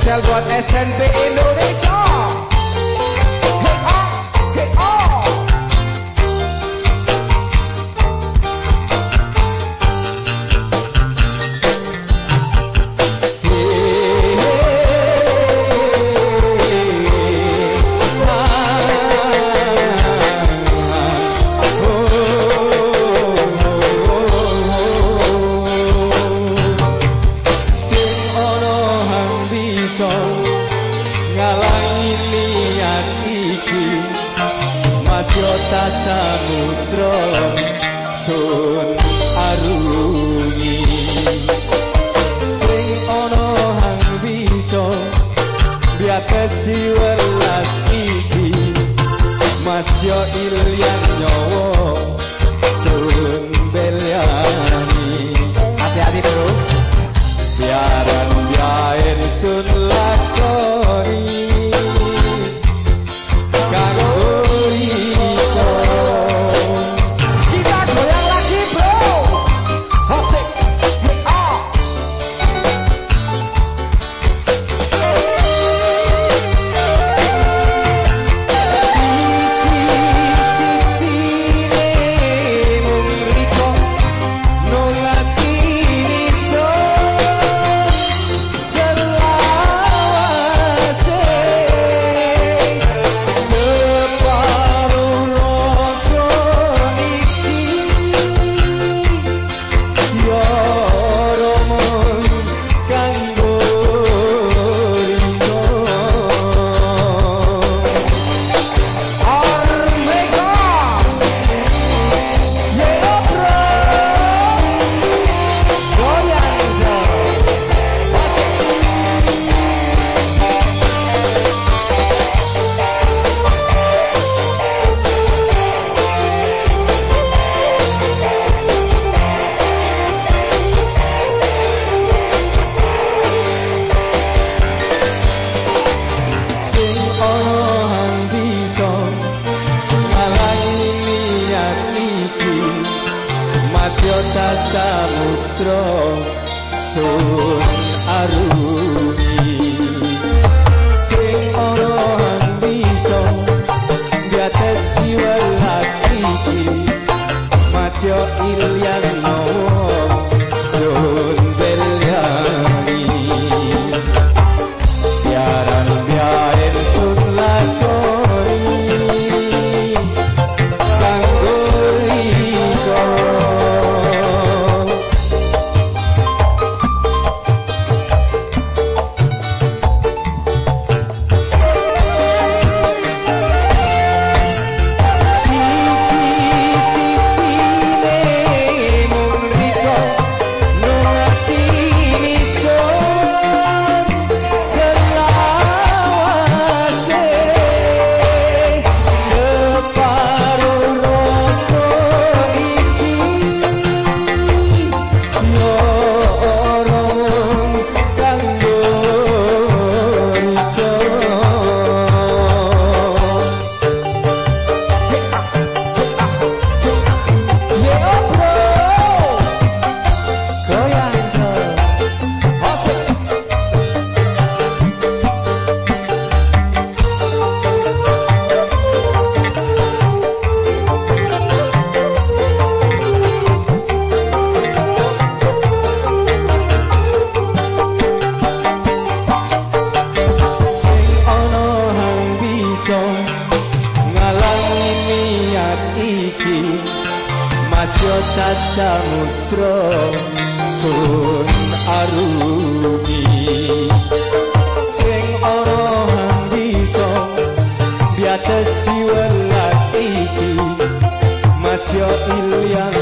Selbuat S N P Indonesia. tasamutra sun arungi. Sing ana hang bisa biatesi welas iki. Masya ilyan nyawa sun belyani hati-hati bro. Biaran biaya sun sa samudra sun aruni. Sing ora bisa ngatesi welas iki matyo ilyang no samudra sun arumi sing ora hambisa biate siwelas iki masya ilang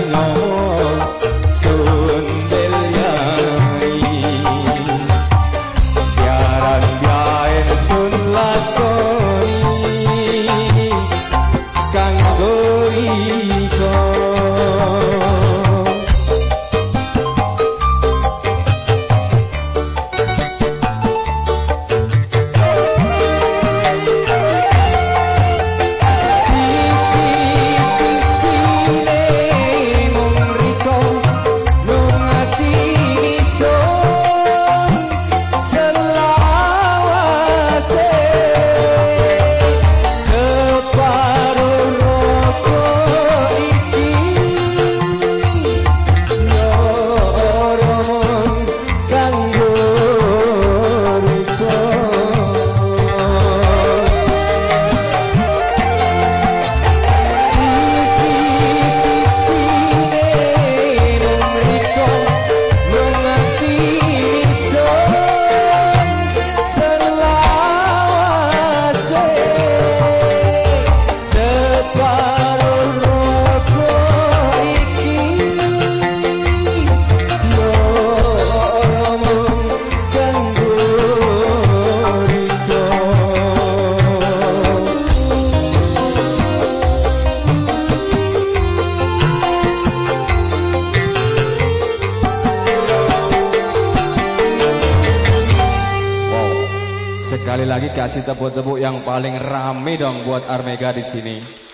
Sekali lagi kasih tepuk-tepuk yang paling rame dong buat Armega di sini.